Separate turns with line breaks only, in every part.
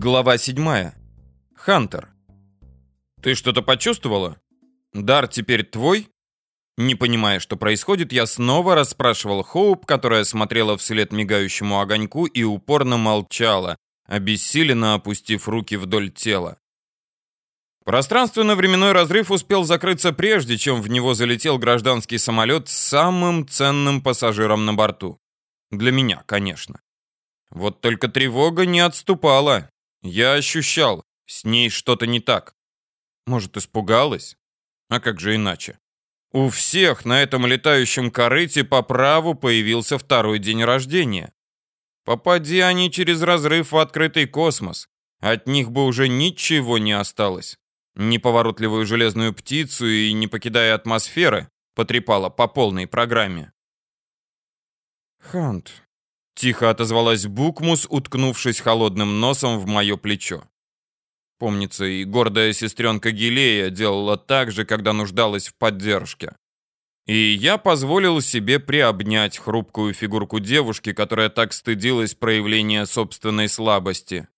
Глава 7. Хантер. Ты что-то почувствовала? Дар теперь твой? Не понимая, что происходит, я снова расспрашивал Хоуп, которая смотрела вслед мигающему огоньку и упорно молчала, обессиленно опустив руки вдоль тела. Пространственно-временной разрыв успел закрыться прежде, чем в него залетел гражданский самолет с самым ценным пассажиром на борту. Для меня, конечно. Вот только тревога не отступала. Я ощущал, с ней что-то не так. Может, испугалась? А как же иначе? У всех на этом летающем корыте по праву появился второй день рождения. Попади они через разрыв в открытый космос, от них бы уже ничего не осталось неповоротливую железную птицу и, не покидая атмосферы, потрепала по полной программе. «Хант», — тихо отозвалась Букмус, уткнувшись холодным носом в мое плечо. Помнится, и гордая сестренка Гилея делала так же, когда нуждалась в поддержке. И я позволил себе приобнять хрупкую фигурку девушки, которая так стыдилась проявления собственной слабости.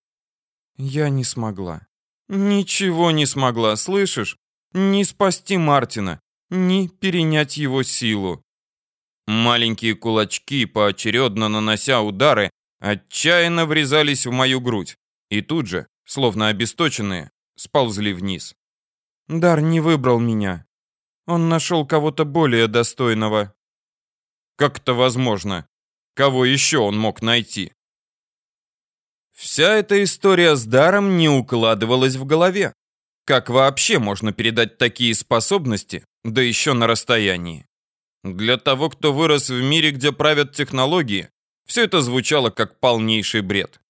Я не смогла. Ничего не смогла, слышишь? Ни спасти Мартина, ни перенять его силу. Маленькие кулачки, поочередно нанося удары, отчаянно врезались в мою грудь и тут же, словно обесточенные, сползли вниз. Дар не выбрал меня. Он нашел кого-то более достойного. Как это возможно? Кого еще он мог найти? Вся эта история с даром не укладывалась в голове. Как вообще можно передать такие способности, да еще на расстоянии? Для того, кто вырос в мире, где правят технологии, все это звучало как полнейший бред.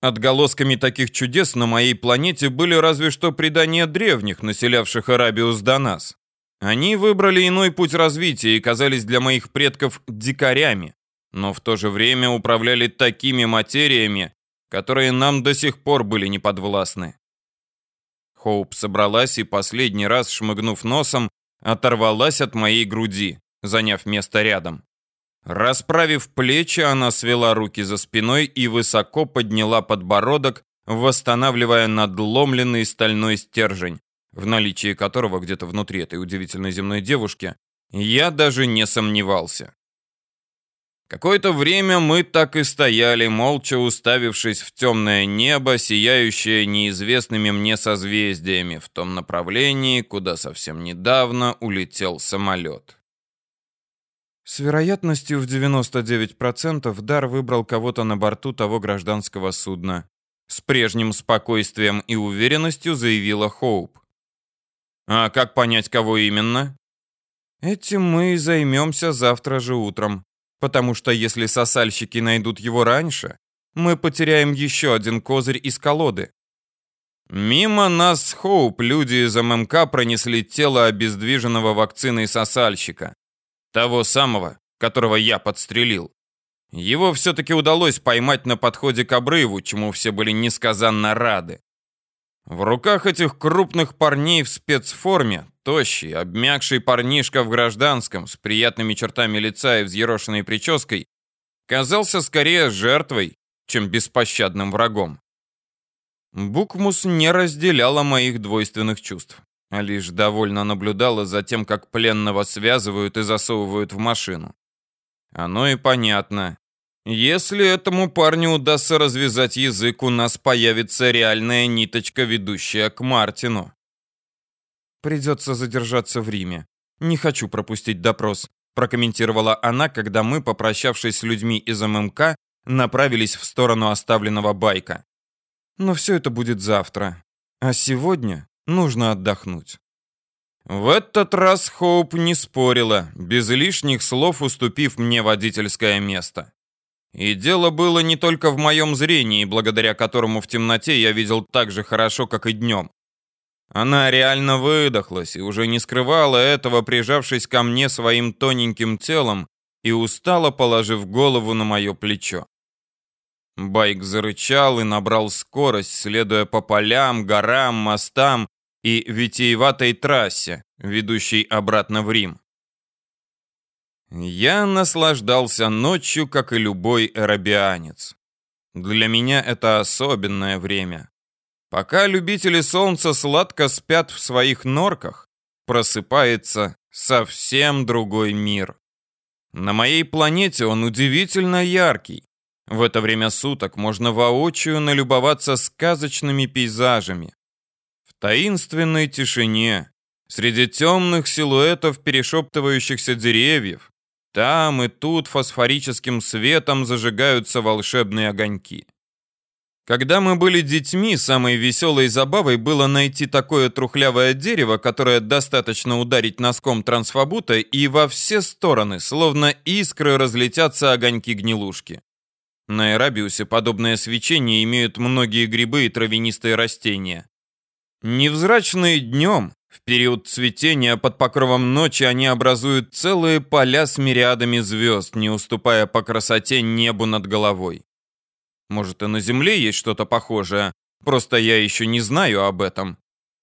Отголосками таких чудес на моей планете были разве что предания древних, населявших Арабиус до нас. Они выбрали иной путь развития и казались для моих предков дикарями, но в то же время управляли такими материями, которые нам до сих пор были неподвластны. Хоуп собралась и последний раз, шмыгнув носом, оторвалась от моей груди, заняв место рядом. Расправив плечи, она свела руки за спиной и высоко подняла подбородок, восстанавливая надломленный стальной стержень, в наличии которого где-то внутри этой удивительной земной девушки я даже не сомневался. Какое-то время мы так и стояли, молча уставившись в темное небо, сияющее неизвестными мне созвездиями, в том направлении, куда совсем недавно улетел самолет. С вероятностью в 99% Дар выбрал кого-то на борту того гражданского судна. С прежним спокойствием и уверенностью заявила Хоуп. А как понять, кого именно? Этим мы и займемся завтра же утром потому что если сосальщики найдут его раньше, мы потеряем еще один козырь из колоды. Мимо нас Хоуп люди из ММК пронесли тело обездвиженного вакциной сосальщика. Того самого, которого я подстрелил. Его все-таки удалось поймать на подходе к обрыву, чему все были несказанно рады. В руках этих крупных парней в спецформе Тощий, обмякший парнишка в гражданском, с приятными чертами лица и взъерошенной прической, казался скорее жертвой, чем беспощадным врагом. Букмус не разделяла моих двойственных чувств, а лишь довольно наблюдала за тем, как пленного связывают и засовывают в машину. Оно и понятно. Если этому парню удастся развязать язык, у нас появится реальная ниточка, ведущая к Мартину. Придется задержаться в Риме. Не хочу пропустить допрос, прокомментировала она, когда мы, попрощавшись с людьми из ММК, направились в сторону оставленного байка. Но все это будет завтра. А сегодня нужно отдохнуть. В этот раз Хоуп не спорила, без лишних слов уступив мне водительское место. И дело было не только в моем зрении, благодаря которому в темноте я видел так же хорошо, как и днем. Она реально выдохлась и уже не скрывала этого, прижавшись ко мне своим тоненьким телом и устало положив голову на мое плечо. Байк зарычал и набрал скорость, следуя по полям, горам, мостам и витиеватой трассе, ведущей обратно в Рим. Я наслаждался ночью, как и любой эрабианец. Для меня это особенное время, Пока любители солнца сладко спят в своих норках, просыпается совсем другой мир. На моей планете он удивительно яркий. В это время суток можно воочию налюбоваться сказочными пейзажами. Таинственной тишине, среди темных силуэтов перешептывающихся деревьев, там и тут фосфорическим светом зажигаются волшебные огоньки. Когда мы были детьми, самой веселой забавой было найти такое трухлявое дерево, которое достаточно ударить носком трансфобута, и во все стороны, словно искры, разлетятся огоньки гнилушки. На Эрабиусе подобное свечение имеют многие грибы и травянистые растения. Невзрачные днем, в период цветения под покровом ночи они образуют целые поля с мириадами звезд, не уступая по красоте небу над головой. Может, и на Земле есть что-то похожее, просто я еще не знаю об этом.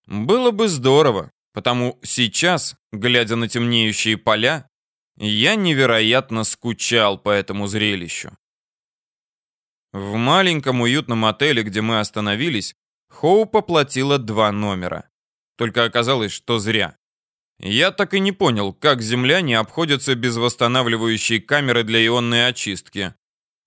Было бы здорово, потому сейчас, глядя на темнеющие поля, я невероятно скучал по этому зрелищу. В маленьком уютном отеле, где мы остановились, Хоуп оплатила два номера. Только оказалось, что зря. Я так и не понял, как земляне обходятся без восстанавливающей камеры для ионной очистки.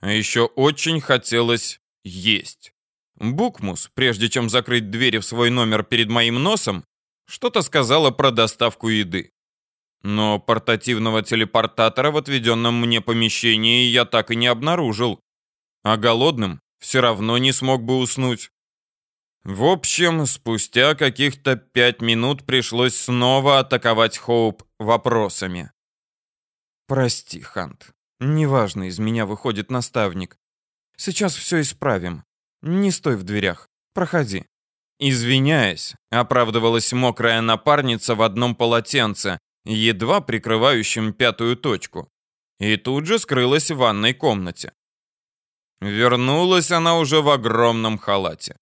А еще очень хотелось есть. Букмус, прежде чем закрыть двери в свой номер перед моим носом, что-то сказала про доставку еды. Но портативного телепортатора в отведенном мне помещении я так и не обнаружил а голодным все равно не смог бы уснуть. В общем, спустя каких-то пять минут пришлось снова атаковать Хоуп вопросами. «Прости, Хант. Неважно, из меня выходит наставник. Сейчас все исправим. Не стой в дверях. Проходи». Извиняясь, оправдывалась мокрая напарница в одном полотенце, едва прикрывающем пятую точку. И тут же скрылась в ванной комнате. Вернулась она уже в огромном халате.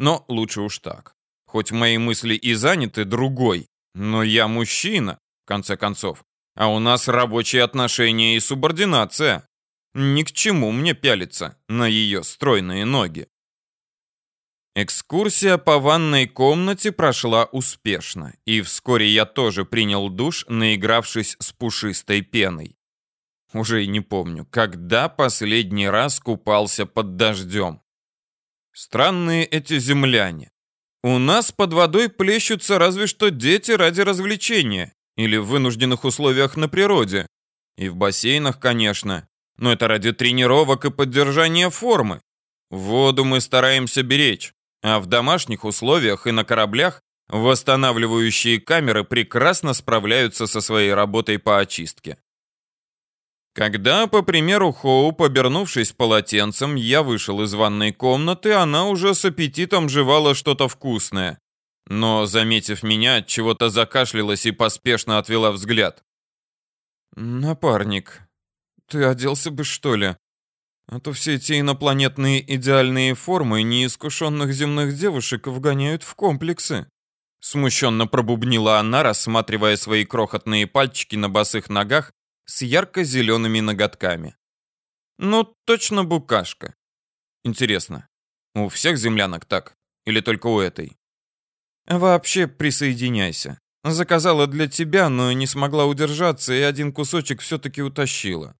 Но лучше уж так. Хоть мои мысли и заняты другой, но я мужчина, в конце концов. А у нас рабочие отношения и субординация. Ни к чему мне пялиться на ее стройные ноги. Экскурсия по ванной комнате прошла успешно, и вскоре я тоже принял душ, наигравшись с пушистой пеной. Уже и не помню, когда последний раз купался под дождем. Странные эти земляне. У нас под водой плещутся разве что дети ради развлечения или в вынужденных условиях на природе. И в бассейнах, конечно, но это ради тренировок и поддержания формы. Воду мы стараемся беречь, а в домашних условиях и на кораблях восстанавливающие камеры прекрасно справляются со своей работой по очистке. Когда, по примеру Хоу, обернувшись полотенцем, я вышел из ванной комнаты, она уже с аппетитом жевала что-то вкусное. Но, заметив меня, чего-то закашлялась и поспешно отвела взгляд. «Напарник, ты оделся бы, что ли? А то все эти инопланетные идеальные формы неискушенных земных девушек вгоняют в комплексы». Смущенно пробубнила она, рассматривая свои крохотные пальчики на босых ногах с ярко-зелеными ноготками. Ну, точно букашка. Интересно, у всех землянок так? Или только у этой? Вообще присоединяйся. Заказала для тебя, но не смогла удержаться и один кусочек все-таки утащила.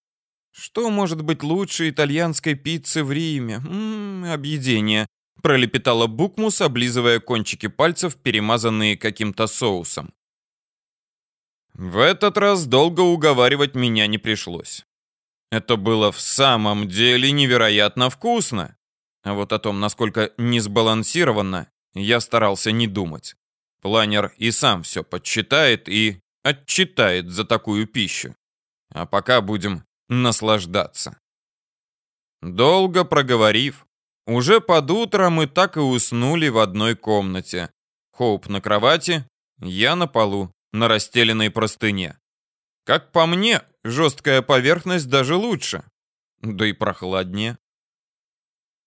Что может быть лучше итальянской пиццы в Риме? Ммм, объедение. Пролепетала Букмус, облизывая кончики пальцев, перемазанные каким-то соусом. В этот раз долго уговаривать меня не пришлось. Это было в самом деле невероятно вкусно. А вот о том, насколько несбалансированно, я старался не думать. Планер и сам все подсчитает и отчитает за такую пищу. А пока будем наслаждаться. Долго проговорив, уже под утро мы так и уснули в одной комнате. Хоуп на кровати, я на полу на расстеленной простыне. Как по мне, жесткая поверхность даже лучше. Да и прохладнее.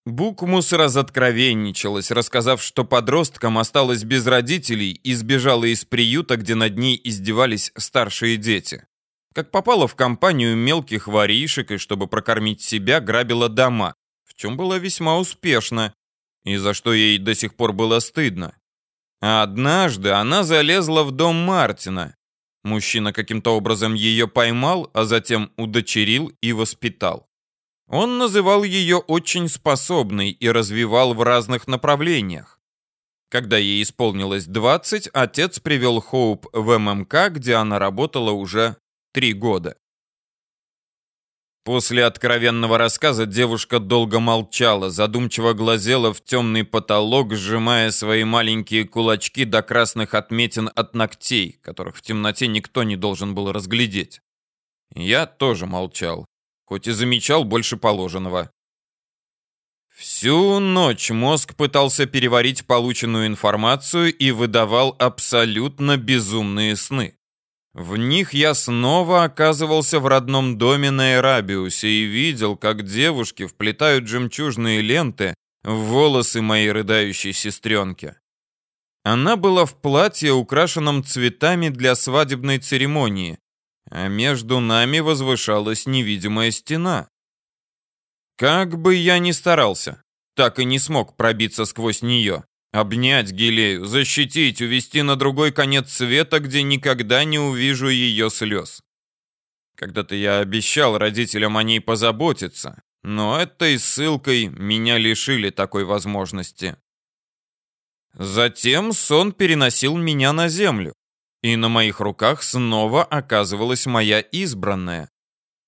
Букмус разоткровенничалась, рассказав, что подросткам осталась без родителей и сбежала из приюта, где над ней издевались старшие дети. Как попала в компанию мелких воришек и, чтобы прокормить себя, грабила дома, в чем была весьма успешна. и за что ей до сих пор было стыдно. А однажды она залезла в дом Мартина. Мужчина каким-то образом ее поймал, а затем удочерил и воспитал. Он называл ее очень способной и развивал в разных направлениях. Когда ей исполнилось 20, отец привел Хоуп в ММК, где она работала уже три года. После откровенного рассказа девушка долго молчала, задумчиво глазела в темный потолок, сжимая свои маленькие кулачки до красных отметин от ногтей, которых в темноте никто не должен был разглядеть. Я тоже молчал, хоть и замечал больше положенного. Всю ночь мозг пытался переварить полученную информацию и выдавал абсолютно безумные сны. В них я снова оказывался в родном доме на Эрабиусе и видел, как девушки вплетают жемчужные ленты в волосы моей рыдающей сестренки. Она была в платье, украшенном цветами для свадебной церемонии, а между нами возвышалась невидимая стена. Как бы я ни старался, так и не смог пробиться сквозь нее. Обнять Гилею, защитить, увести на другой конец света, где никогда не увижу ее слез. Когда-то я обещал родителям о ней позаботиться, но этой ссылкой меня лишили такой возможности. Затем сон переносил меня на землю, и на моих руках снова оказывалась моя избранная.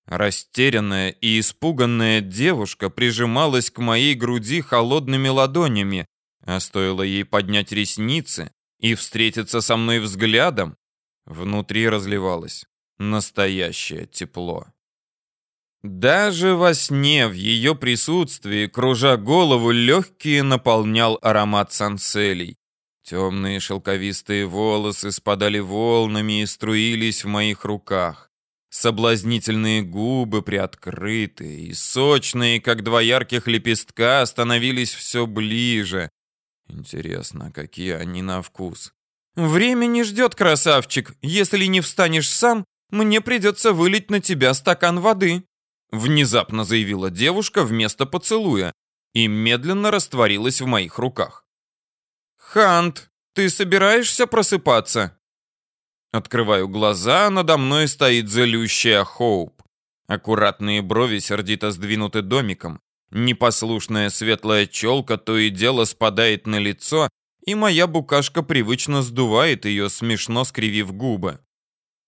Растерянная и испуганная девушка прижималась к моей груди холодными ладонями, а стоило ей поднять ресницы и встретиться со мной взглядом, внутри разливалось настоящее тепло. Даже во сне в ее присутствии, кружа голову, легкие наполнял аромат санселей. Темные шелковистые волосы спадали волнами и струились в моих руках. Соблазнительные губы приоткрытые и сочные, как два ярких лепестка, становились все ближе, Интересно, какие они на вкус. Время не ждет, красавчик. Если не встанешь сам, мне придется вылить на тебя стакан воды. Внезапно заявила девушка вместо поцелуя и медленно растворилась в моих руках. Хант, ты собираешься просыпаться? Открываю глаза, надо мной стоит злющая Хоуп. Аккуратные брови сердито сдвинуты домиком. Непослушная светлая челка то и дело спадает на лицо, и моя букашка привычно сдувает ее, смешно скривив губы.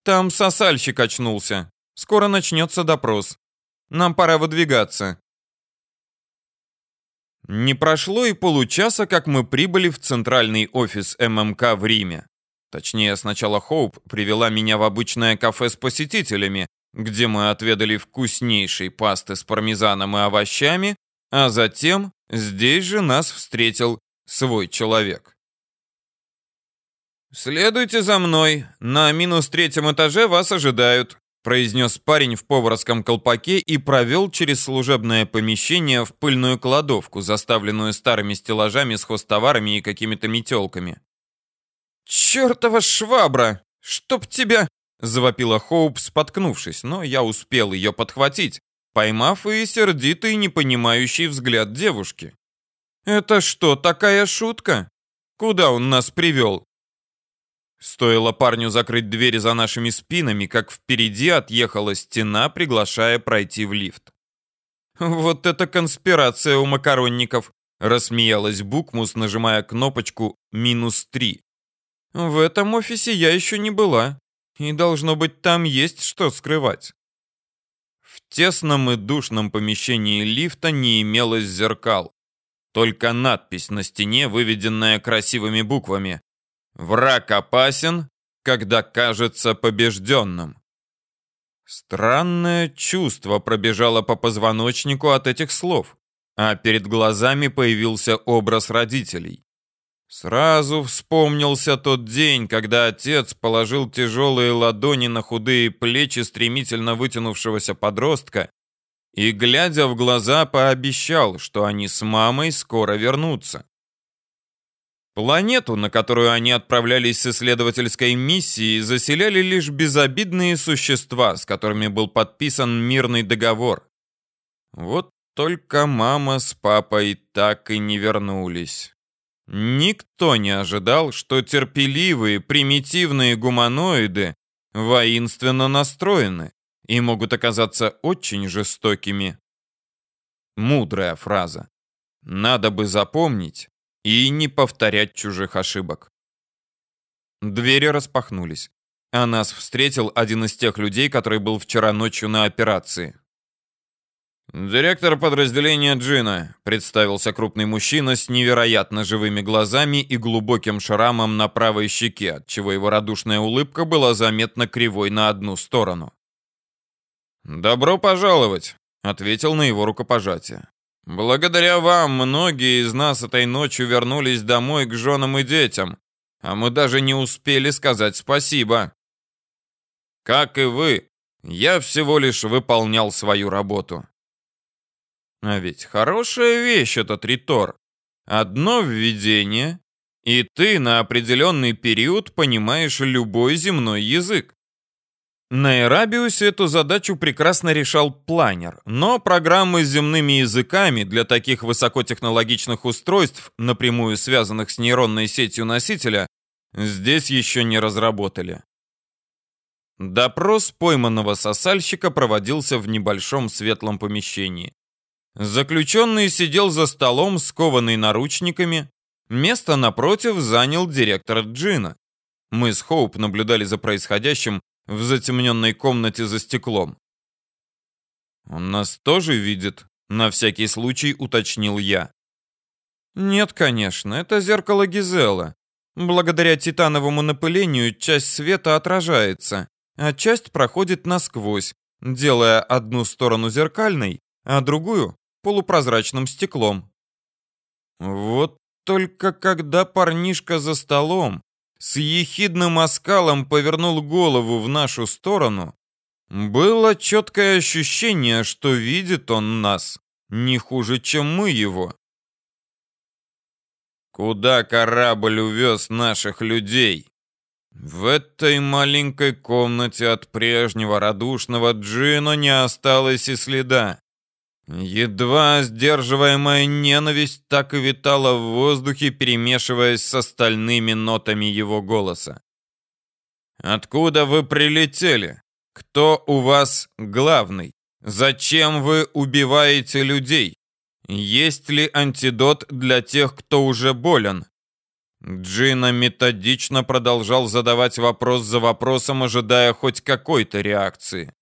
Там сосальщик очнулся. Скоро начнется допрос. Нам пора выдвигаться. Не прошло и получаса, как мы прибыли в центральный офис ММК в Риме. Точнее, сначала Хоуп привела меня в обычное кафе с посетителями, где мы отведали вкуснейшей пасты с пармезаном и овощами, а затем здесь же нас встретил свой человек. «Следуйте за мной, на минус третьем этаже вас ожидают», произнес парень в поварском колпаке и провел через служебное помещение в пыльную кладовку, заставленную старыми стеллажами с хостоварами и какими-то метелками. «Чертова швабра! Чтоб тебя!» Завопила Хоуп, споткнувшись, но я успел ее подхватить, поймав и сердитый непонимающий взгляд девушки. «Это что, такая шутка? Куда он нас привел?» Стоило парню закрыть двери за нашими спинами, как впереди отъехала стена, приглашая пройти в лифт. «Вот это конспирация у макаронников!» — рассмеялась Букмус, нажимая кнопочку «минус три». «В этом офисе я еще не была. И должно быть, там есть что скрывать. В тесном и душном помещении лифта не имелось зеркал. Только надпись на стене, выведенная красивыми буквами. «Враг опасен, когда кажется побежденным». Странное чувство пробежало по позвоночнику от этих слов, а перед глазами появился образ родителей. Сразу вспомнился тот день, когда отец положил тяжелые ладони на худые плечи стремительно вытянувшегося подростка и, глядя в глаза, пообещал, что они с мамой скоро вернутся. Планету, на которую они отправлялись с исследовательской миссией, заселяли лишь безобидные существа, с которыми был подписан мирный договор. Вот только мама с папой так и не вернулись. Никто не ожидал, что терпеливые, примитивные гуманоиды воинственно настроены и могут оказаться очень жестокими. Мудрая фраза. Надо бы запомнить и не повторять чужих ошибок. Двери распахнулись, а нас встретил один из тех людей, который был вчера ночью на операции. «Директор подразделения Джина», — представился крупный мужчина с невероятно живыми глазами и глубоким шрамом на правой щеке, отчего его радушная улыбка была заметно кривой на одну сторону. «Добро пожаловать», — ответил на его рукопожатие. «Благодаря вам многие из нас этой ночью вернулись домой к женам и детям, а мы даже не успели сказать спасибо. Как и вы, я всего лишь выполнял свою работу». А ведь хорошая вещь этот ритор. Одно введение, и ты на определенный период понимаешь любой земной язык. На Эрабиусе эту задачу прекрасно решал планер, но программы с земными языками для таких высокотехнологичных устройств, напрямую связанных с нейронной сетью носителя, здесь еще не разработали. Допрос пойманного сосальщика проводился в небольшом светлом помещении. Заключенный сидел за столом, скованный наручниками. Место напротив занял директор Джина. Мы с Хоуп наблюдали за происходящим в затемненной комнате за стеклом. «Он нас тоже видит?» — на всякий случай уточнил я. «Нет, конечно, это зеркало Гизела. Благодаря титановому напылению часть света отражается, а часть проходит насквозь, делая одну сторону зеркальной, а другую полупрозрачным стеклом. Вот только когда парнишка за столом с ехидным оскалом повернул голову в нашу сторону, было четкое ощущение, что видит он нас не хуже, чем мы его. Куда корабль увез наших людей? В этой маленькой комнате от прежнего радушного Джина не осталось и следа. Едва сдерживаемая ненависть так и витала в воздухе, перемешиваясь с остальными нотами его голоса. «Откуда вы прилетели? Кто у вас главный? Зачем вы убиваете людей? Есть ли антидот для тех, кто уже болен?» Джина методично продолжал задавать вопрос за вопросом, ожидая хоть какой-то реакции.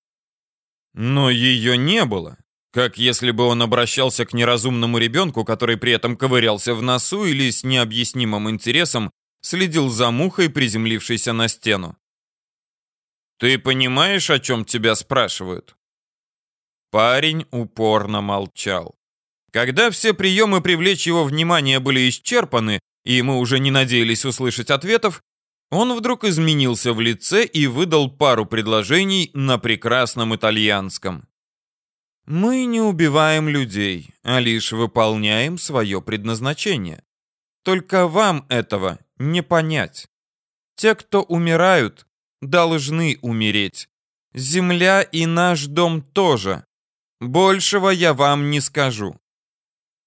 Но ее не было. Как если бы он обращался к неразумному ребенку, который при этом ковырялся в носу или с необъяснимым интересом следил за мухой, приземлившейся на стену. «Ты понимаешь, о чем тебя спрашивают?» Парень упорно молчал. Когда все приемы привлечь его внимание были исчерпаны, и мы уже не надеялись услышать ответов, он вдруг изменился в лице и выдал пару предложений на прекрасном итальянском. Мы не убиваем людей, а лишь выполняем свое предназначение. Только вам этого не понять. Те, кто умирают, должны умереть. Земля и наш дом тоже. Большего я вам не скажу.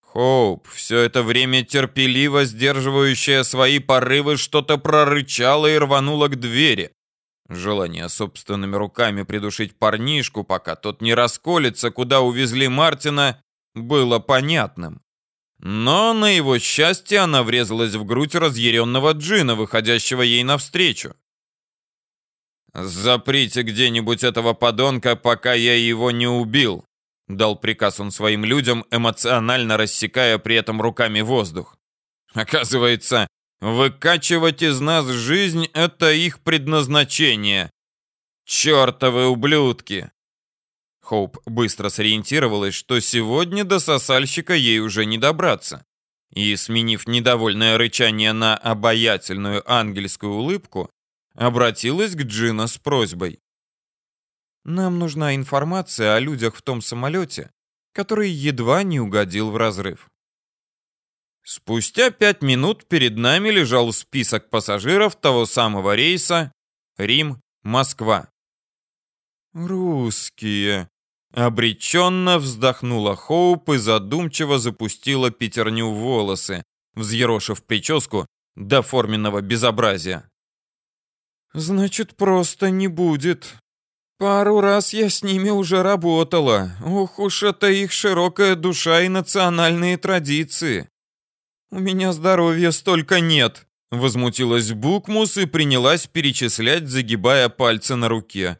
Хоуп, все это время терпеливо сдерживающая свои порывы, что-то прорычала и рванула к двери. Желание собственными руками придушить парнишку, пока тот не расколется, куда увезли Мартина, было понятным. Но, на его счастье, она врезалась в грудь разъяренного джина, выходящего ей навстречу. «Заприте где-нибудь этого подонка, пока я его не убил», дал приказ он своим людям, эмоционально рассекая при этом руками воздух. Оказывается, Выкачивать из нас жизнь — это их предназначение. Чёртовы ублюдки!» Хоуп быстро сориентировалась, что сегодня до сосальщика ей уже не добраться. И, сменив недовольное рычание на обаятельную ангельскую улыбку, обратилась к Джина с просьбой. «Нам нужна информация о людях в том самолете, который едва не угодил в разрыв». Спустя пять минут перед нами лежал список пассажиров того самого рейса Рим-Москва. «Русские», Обреченно вздохнула Хоуп и задумчиво запустила пятерню в волосы, взъерошив прическу до форменного безобразия. «Значит, просто не будет. Пару раз я с ними уже работала. Ох уж это их широкая душа и национальные традиции. У меня здоровья столько нет», — возмутилась Букмус и принялась перечислять, загибая пальцы на руке.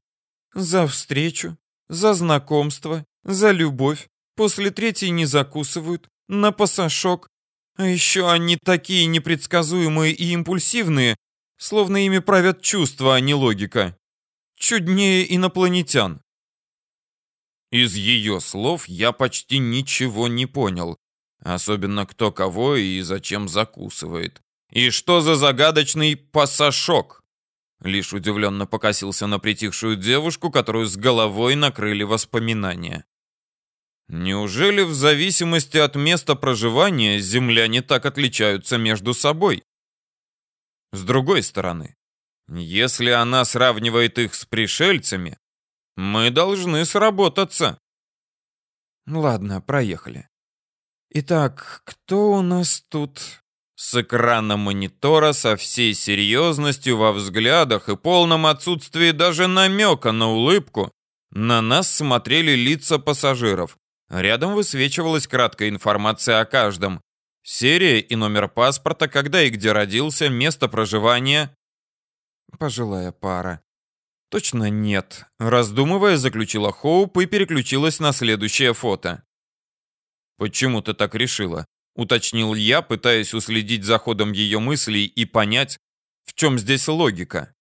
«За встречу, за знакомство, за любовь. После третьей не закусывают, на пасашок. А еще они такие непредсказуемые и импульсивные, словно ими правят чувства, а не логика. Чуднее инопланетян. Из ее слов я почти ничего не понял. Особенно кто кого и зачем закусывает. И что за загадочный пасашок? Лишь удивленно покосился на притихшую девушку, которую с головой накрыли воспоминания. Неужели в зависимости от места проживания земляне так отличаются между собой? С другой стороны, если она сравнивает их с пришельцами, мы должны сработаться. Ладно, проехали. Итак, кто у нас тут? С экрана монитора со всей серьезностью во взглядах и полном отсутствии даже намека на улыбку на нас смотрели лица пассажиров. Рядом высвечивалась краткая информация о каждом. Серия и номер паспорта, когда и где родился, место проживания. Пожилая пара. Точно нет. Раздумывая, заключила Хоуп и переключилась на следующее фото. Почему ты так решила? уточнил я, пытаясь уследить за ходом ее мыслей и понять, в чем здесь логика.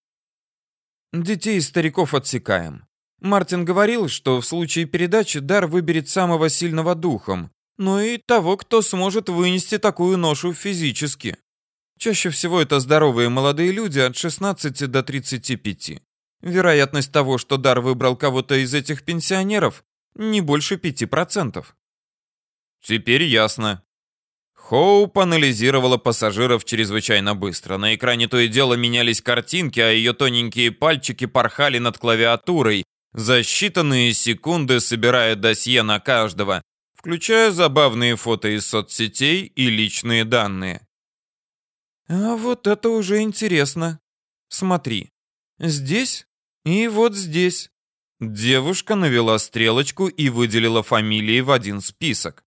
Детей и стариков отсекаем. Мартин говорил, что в случае передачи дар выберет самого сильного духом, но и того, кто сможет вынести такую ношу физически. Чаще всего это здоровые молодые люди от 16 до 35. Вероятность того, что дар выбрал кого-то из этих пенсионеров, не больше 5%. Теперь ясно. Хоуп анализировала пассажиров чрезвычайно быстро. На экране то и дело менялись картинки, а ее тоненькие пальчики порхали над клавиатурой, за считанные секунды собирая досье на каждого, включая забавные фото из соцсетей и личные данные. А вот это уже интересно. Смотри. Здесь и вот здесь. Девушка навела стрелочку и выделила фамилии в один список.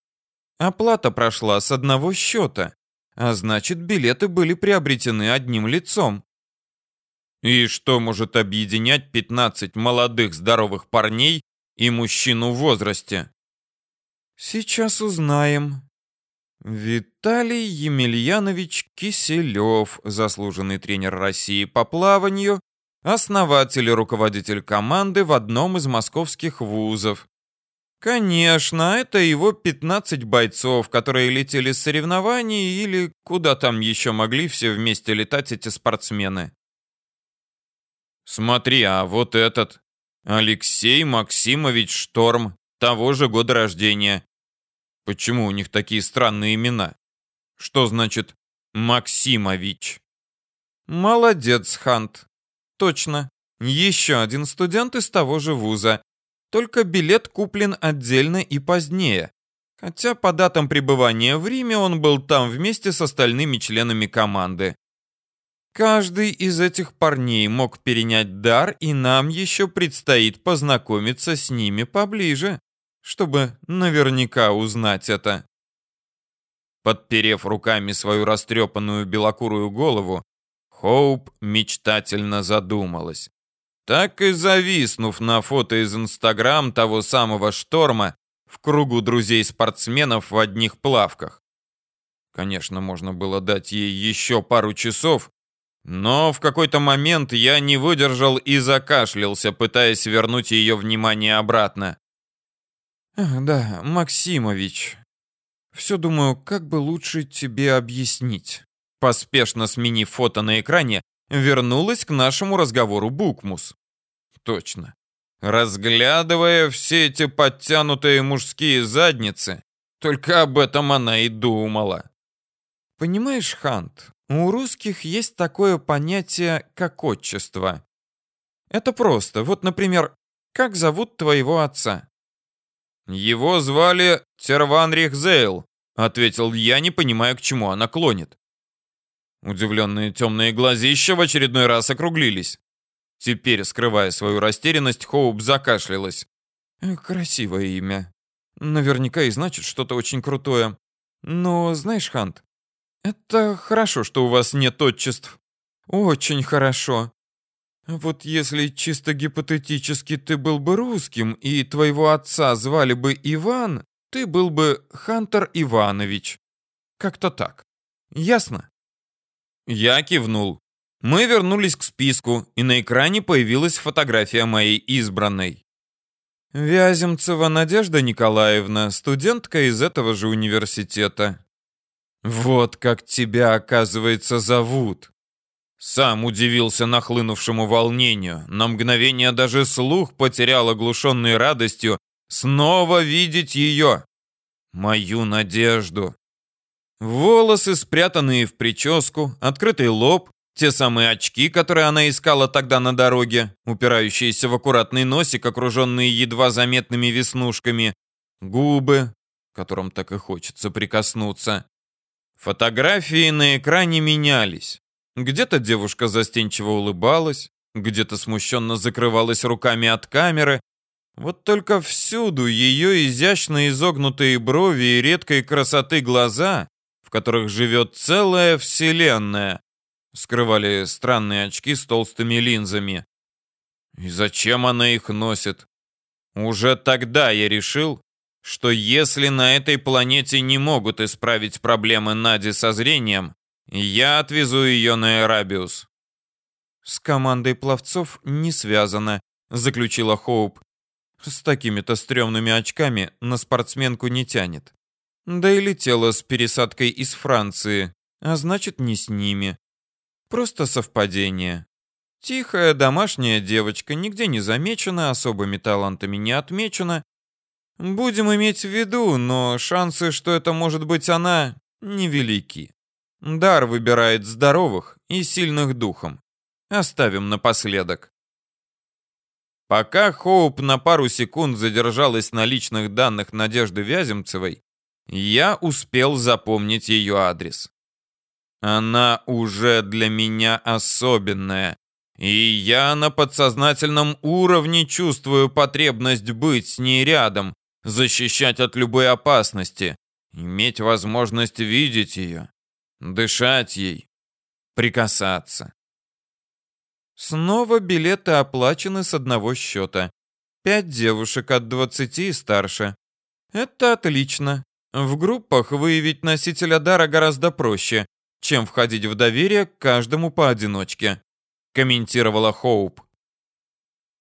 Оплата прошла с одного счета, а значит, билеты были приобретены одним лицом. И что может объединять 15 молодых здоровых парней и мужчину в возрасте? Сейчас узнаем. Виталий Емельянович Киселев, заслуженный тренер России по плаванию, основатель и руководитель команды в одном из московских вузов, Конечно, это его 15 бойцов, которые летели с соревнований или куда там еще могли все вместе летать эти спортсмены. Смотри, а вот этот Алексей Максимович Шторм, того же года рождения. Почему у них такие странные имена? Что значит Максимович? Молодец, Хант. Точно. Еще один студент из того же вуза. Только билет куплен отдельно и позднее. Хотя по датам пребывания в Риме он был там вместе с остальными членами команды. Каждый из этих парней мог перенять дар, и нам еще предстоит познакомиться с ними поближе, чтобы наверняка узнать это. Подперев руками свою растрепанную белокурую голову, Хоуп мечтательно задумалась так и зависнув на фото из Инстаграм того самого шторма в кругу друзей-спортсменов в одних плавках. Конечно, можно было дать ей еще пару часов, но в какой-то момент я не выдержал и закашлялся, пытаясь вернуть ее внимание обратно. «Да, Максимович, все думаю, как бы лучше тебе объяснить». Поспешно сменив фото на экране, вернулась к нашему разговору Букмус. Точно. Разглядывая все эти подтянутые мужские задницы, только об этом она и думала. Понимаешь, Хант, у русских есть такое понятие, как отчество. Это просто. Вот, например, как зовут твоего отца? Его звали Терванрих Зейл, ответил я, не понимая, к чему она клонит. Удивленные темные глазища в очередной раз округлились. Теперь, скрывая свою растерянность, Хоуп закашлялась. «Э, «Красивое имя. Наверняка и значит что-то очень крутое. Но, знаешь, Хант, это хорошо, что у вас нет отчеств. Очень хорошо. Вот если чисто гипотетически ты был бы русским, и твоего отца звали бы Иван, ты был бы Хантер Иванович. Как-то так. Ясно? Я кивнул. Мы вернулись к списку, и на экране появилась фотография моей избранной. Вяземцева Надежда Николаевна, студентка из этого же университета. Вот как тебя, оказывается, зовут. Сам удивился нахлынувшему волнению. На мгновение даже слух потерял оглушенный радостью снова видеть ее. Мою надежду. Волосы, спрятанные в прическу, открытый лоб, те самые очки, которые она искала тогда на дороге, упирающиеся в аккуратный носик, окруженные едва заметными веснушками, губы, которым так и хочется прикоснуться. Фотографии на экране менялись. Где-то девушка застенчиво улыбалась, где-то смущенно закрывалась руками от камеры. Вот только всюду ее изящно изогнутые брови и редкой красоты глаза, которых живет целая вселенная, скрывали странные очки с толстыми линзами. И зачем она их носит? Уже тогда я решил, что если на этой планете не могут исправить проблемы Нади со зрением, я отвезу ее на Эрабиус. С командой пловцов не связано, заключила Хоуп. С такими-то стрёмными очками на спортсменку не тянет. Да и летела с пересадкой из Франции, а значит не с ними. Просто совпадение. Тихая домашняя девочка, нигде не замечена, особыми талантами не отмечена. Будем иметь в виду, но шансы, что это может быть она, невелики. Дар выбирает здоровых и сильных духом. Оставим напоследок. Пока Хоуп на пару секунд задержалась на личных данных Надежды Вяземцевой, я успел запомнить ее адрес. Она уже для меня особенная, и я на подсознательном уровне чувствую потребность быть с ней рядом, защищать от любой опасности, иметь возможность видеть ее, дышать ей, прикасаться. Снова билеты оплачены с одного счета. Пять девушек от 20 и старше. Это отлично. В группах выявить носителя дара гораздо проще, чем входить в доверие к каждому поодиночке, комментировала Хоуп.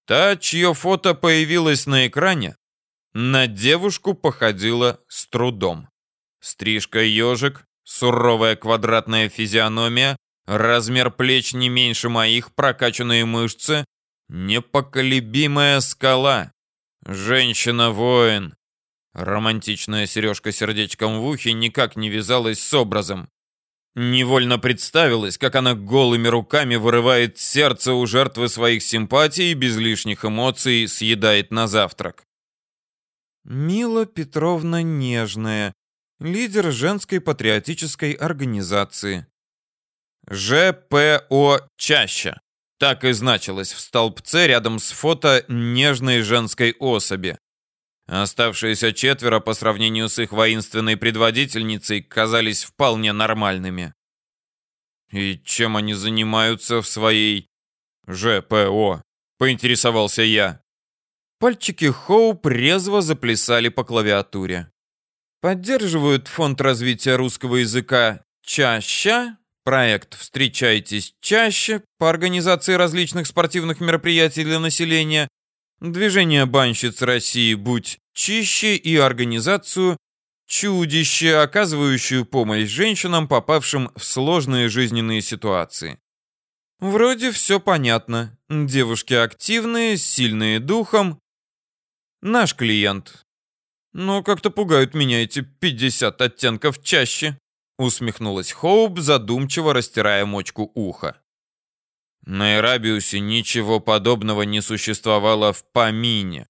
Та, чье фото появилось на экране, на девушку походила с трудом. Стрижка ежик, Суровая квадратная физиономия, размер плеч не меньше моих, прокачанные мышцы, непоколебимая скала. Женщина-воин. Романтичная сережка сердечком в ухе никак не вязалась с образом. Невольно представилось, как она голыми руками вырывает сердце у жертвы своих симпатий и без лишних эмоций съедает на завтрак. Мила Петровна нежная, лидер женской патриотической организации. ЖПО «Чаще». Так и значилось в столбце рядом с фото нежной женской особи. Оставшиеся четверо по сравнению с их воинственной предводительницей казались вполне нормальными. И чем они занимаются в своей ЖПО? Поинтересовался я. Пальчики Хоуп резво заплясали по клавиатуре. Поддерживают фонд развития русского языка чаще, проект «Встречайтесь чаще» по организации различных спортивных мероприятий для населения, движение банщиц России «Будь чище» и организацию «Чудище», оказывающую помощь женщинам, попавшим в сложные жизненные ситуации. Вроде все понятно. Девушки активные, сильные духом. Наш клиент но как-то пугают меня эти 50 оттенков чаще, усмехнулась Хоуп, задумчиво растирая мочку уха. На Эрабиусе ничего подобного не существовало в помине.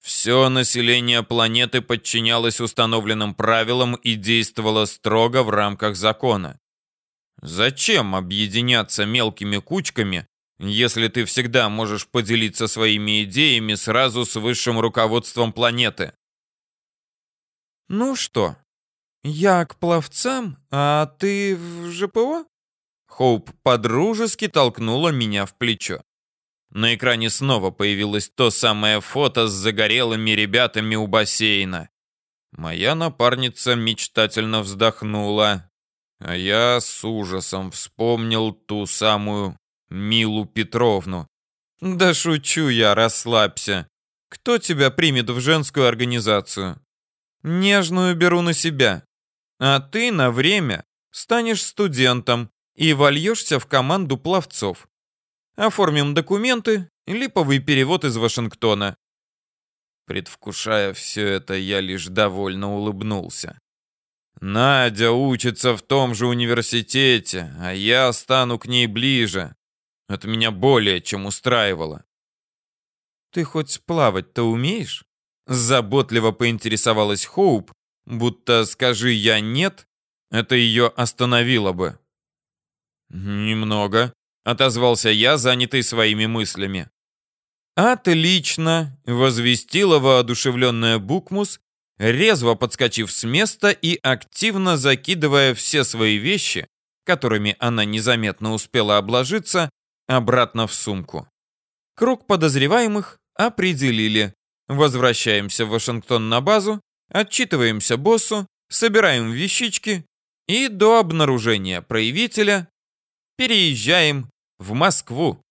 Все население планеты подчинялось установленным правилам и действовало строго в рамках закона. Зачем объединяться мелкими кучками, если ты всегда можешь поделиться своими идеями сразу с высшим руководством планеты?
Ну что, я к пловцам, а ты в ЖПО?
Хоуп подружески толкнула меня в плечо. На экране снова появилось то самое фото с загорелыми ребятами у бассейна. Моя напарница мечтательно вздохнула, а я с ужасом вспомнил ту самую Милу Петровну. Да шучу я, расслабься. Кто тебя примет в женскую организацию? Нежную беру на себя. А ты на время станешь студентом и вольешься в команду пловцов. Оформим документы, липовый перевод из Вашингтона. Предвкушая все это, я лишь довольно улыбнулся. Надя учится в том же университете, а я стану к ней ближе. Это меня более чем устраивало.
Ты хоть плавать-то умеешь?
Заботливо поинтересовалась Хоуп, будто скажи я нет, это ее остановило бы. Немного, отозвался я, занятый своими мыслями. «Отлично!» — возвестила воодушевленная Букмус, резво подскочив с места и активно закидывая все свои вещи, которыми она незаметно успела обложиться, обратно в сумку. Круг подозреваемых определили. Возвращаемся в Вашингтон на базу, отчитываемся боссу, собираем вещички и до обнаружения проявителя переезжаем в Москву.